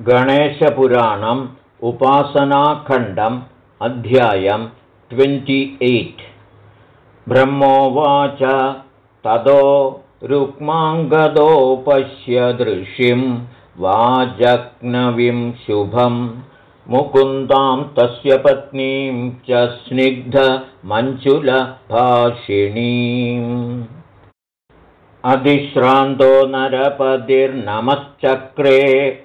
गणेशपुराणम् उपासनाखण्डम् अध्यायम् twenty eight. ब्रह्मोवाच ततो रुक्माङ्गदोपश्यदृशिं वाजग्नविं शुभं मुकुन्दां तस्य पत्नीं च स्निग्धमञ्जुलभाषिणीम् अधिश्रान्तो नरपतिर्नमश्चक्रे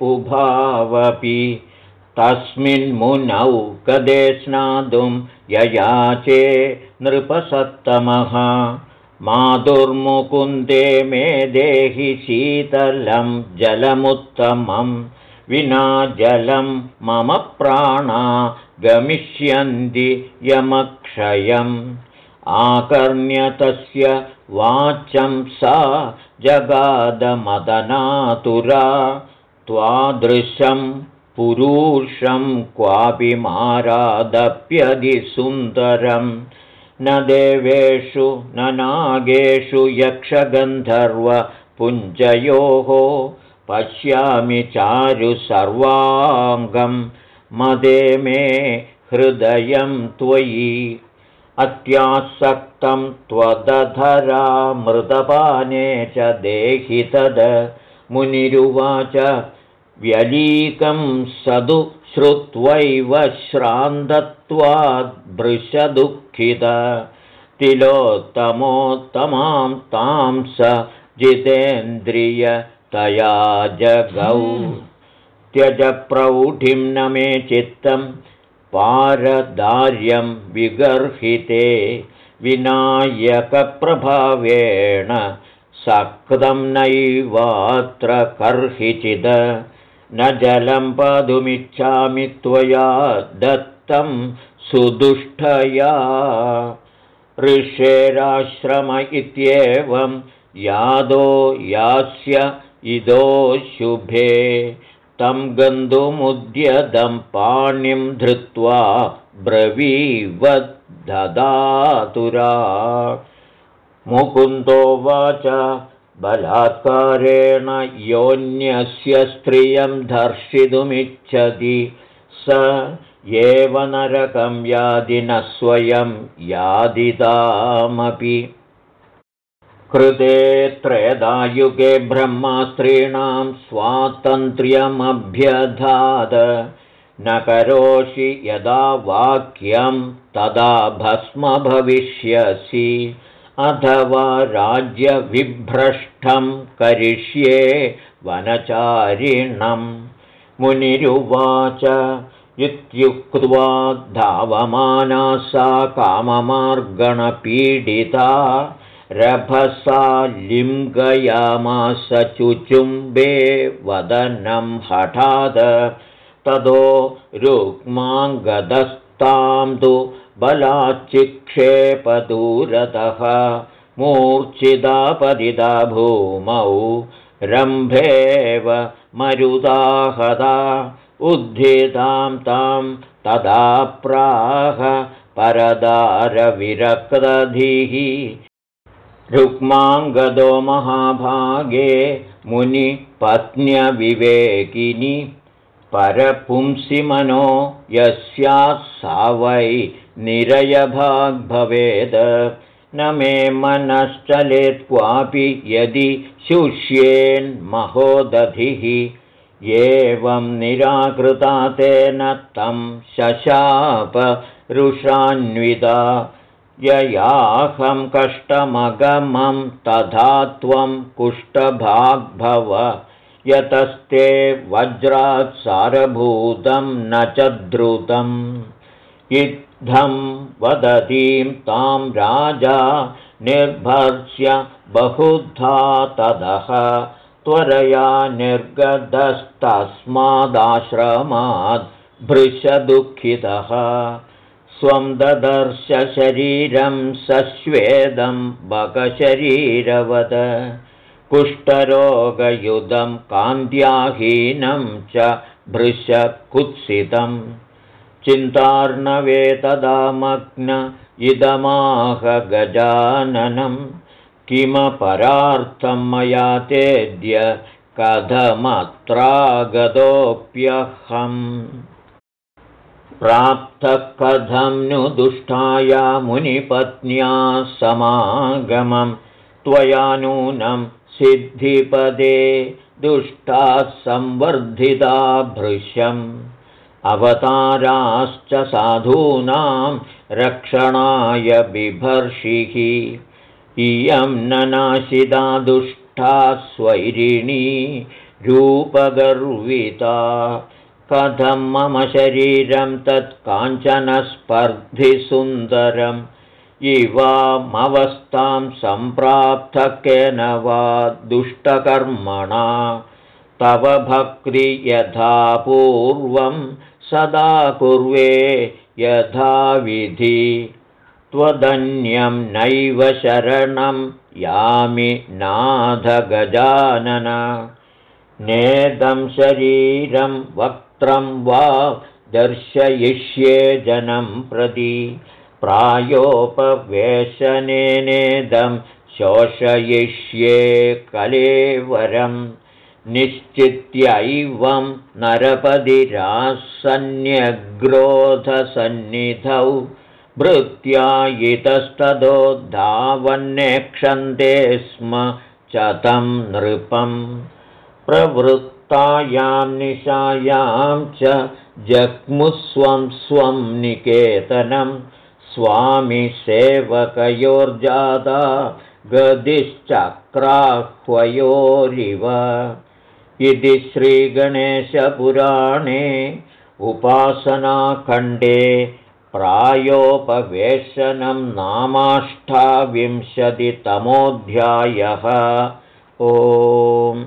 उभावपि। तस्मिन्मुनौ कदे स्नातुं ययाचे नृपसत्तमः। मातुर्मुकुन्दे मे देहि शीतलं जलमुत्तमं। विना जलं मम प्राणा गमिष्यन्ति यमक्षयम् आकर्ण्यतस्य वाचं सा जगादमदनातुरा। त्वादृशं पुरुषं क्वापि मारादप्यधिसुन्दरं न देवेषु न नागेषु यक्षगन्धर्वपुञ्जयोः पश्यामि चारु सर्वाङ्गं मदे मे हृदयं त्वयि अत्यासक्तं त्वदधरामृतपाने च देहि तद। मुनिरुवाच व्यलीकं सदु श्रुत्वैव श्रान्तत्वाद्भृशदुःखित। तिलोत्तमोत्तमां तां स जितेन्द्रियतया जगौ। त्यजप्रौढिं न मे चित्तम् पारदार्यं विगर्हिते विनायकप्रभावेण सक्तं नैवात्र कर्हिचिद। न जलं पातुमिच्छामि त्वया दत्तं सुदुष्टया। ऋषेराश्रम इत्येवं यादो यास्य इदो शुभे तं गन्तुमुद्यतं पाणिं धृत्वा ब्रवीवद्ददातुरा। मुकुन्दोवाच बलात्कारेण योऽन्यस्य स्त्रियं दर्शितुमिच्छति स एव नरकं यादि न स्वयं यादितामपि कृते त्रेदायुगे ब्रह्मास्त्रीणां स्वातन्त्र्यमभ्यधाद। न करोषि यदा वाक्यं तदा भस्म भविष्यसि। अथवा राज्यविभ्रष्टं करिष्ये वनचारिणं। मुनिरुवाच इत्युक्त्वा धावमाना सा काममार्गणपीडिता रभसा लिङ्गयामास चुचुम्बे वदनं हठाद ततो रुक्माङ्गदस्तां तु बलाच्चिक्षेपदूरतः मूर्च्छिदापदिदा भूमौ रम्भेव मरुदाहदा उद्धितां तां तदा प्राह परदारविरक्तधिः रुक्माङ्गदो महाभागे मुनिपत्न्यविवेकिनि परपुंसिमनो यस्याः सा वै निरयभाग्भवेद। न मे मनश्चलेत् क्वापि यदि शुष्येन्महोदधिः एवं निराकृता तेन तं शशाप रुषान्विता ययाहं कष्टमगमं तथा त्वं कुष्ठभाग्भव। यतस्ते वज्रात् सारभूतं न च द्रुतम्। इत्थं वदतीं तां राजा निर्भर्ष्य बहुधा तदः। त्वरया निर्गतस्तस्मादाश्रमाद् भृशदुःखितः स्वं ददर्श शरीरं सस्वेदं बकशरीरवद कुष्ठरोगयुधं कान्त्याहीनं च भृशकुत्सितं। चिन्तार्णवे तदा मग्न इदमाह गजाननं। किमपरार्थं मया तेद्य कथमत्रागतोऽप्यहम् प्राप्तः कथं नु दुष्टाया मुनिपत्न्या समागमं। त्वया नूनं सिद्धिपदे दुष्टाः संवर्धिता भृशम्। अवताराश्च साधूनां रक्षणाय बिभर्षिः। इयं न नाशिदा स्वैरिणी रूपगर्विता कथं मम शरीरं तत् काञ्चनस्पर्धिसुन्दरम्? इवामवस्थां सम्प्राप्तकेन वा दुष्टकर्मणा? तव भक्ति यथा पूर्वं सदा कुर्वे यथाविधि त्वदन्यं नैव शरणं यामि नाथगजानन। नेदं शरीरं वा दर्शयिष्ये जनं प्रति प्रायोपवेशनेनेदं शोषयिष्ये कलेवरम् निश्चित्यैवं नरपदिरासन्यग्रोधसन्निधौ भृत्यायितस्ततो धावन्नेक्षन्ते स्म च तं नृपम् प्रवृत्तायां निशायां च जग्मुस्वं स्वं निकेतनं। स्वामिसेवकयोर्जाता गदिश्चक्राह्वयोरिव इति श्रीगणेशपुराणे उपासनाखण्डे प्रायोपवेशनं नामाष्टाविंशतितमोऽध्यायः। ओम्